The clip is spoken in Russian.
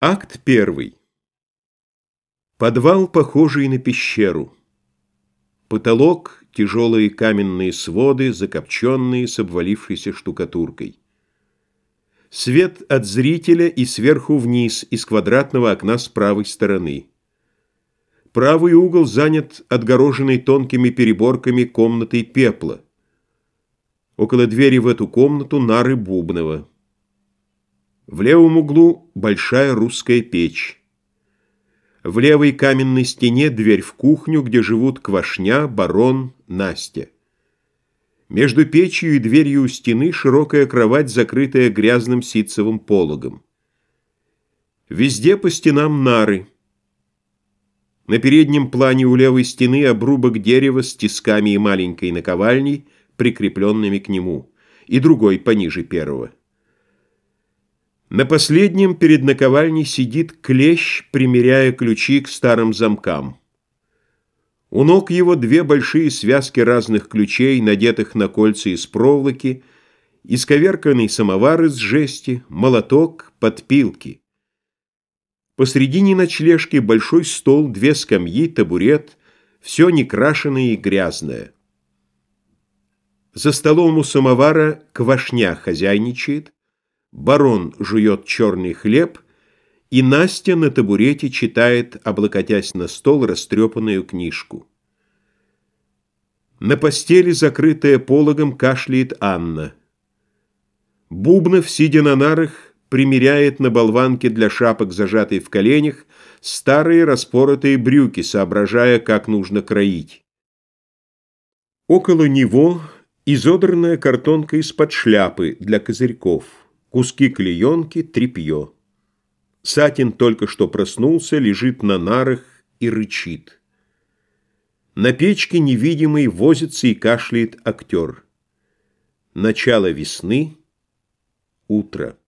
Акт первый. Подвал, похожий на пещеру. Потолок, тяжелые каменные своды, закопченные с обвалившейся штукатуркой. Свет от зрителя и сверху вниз, из квадратного окна с правой стороны. Правый угол занят отгороженной тонкими переборками комнатой пепла. Около двери в эту комнату нары Бубнова. В левом углу большая русская печь. В левой каменной стене дверь в кухню, где живут Квашня, Барон, Настя. Между печью и дверью у стены широкая кровать, закрытая грязным ситцевым пологом. Везде по стенам нары. На переднем плане у левой стены обрубок дерева с тисками и маленькой наковальней, прикрепленными к нему, и другой пониже первого. На последнем перед наковальней сидит клещ, примеряя ключи к старым замкам. У ног его две большие связки разных ключей, надетых на кольца из проволоки, исковерканный самовар из жести, молоток, подпилки. Посредине ночлежки большой стол, две скамьи, табурет, все некрашенное и грязное. За столом у самовара квашня хозяйничает, Барон жует черный хлеб, и Настя на табурете читает, облокотясь на стол, растрепанную книжку. На постели, закрытая пологом, кашляет Анна. Бубнов, сидя на нарах, примеряет на болванке для шапок, зажатой в коленях, старые распоротые брюки, соображая, как нужно кроить. Около него изодранная картонка из-под шляпы для козырьков куски клеенки, тряпье. Сатин только что проснулся, лежит на нарах и рычит. На печке невидимый возится и кашляет актер. Начало весны, утро.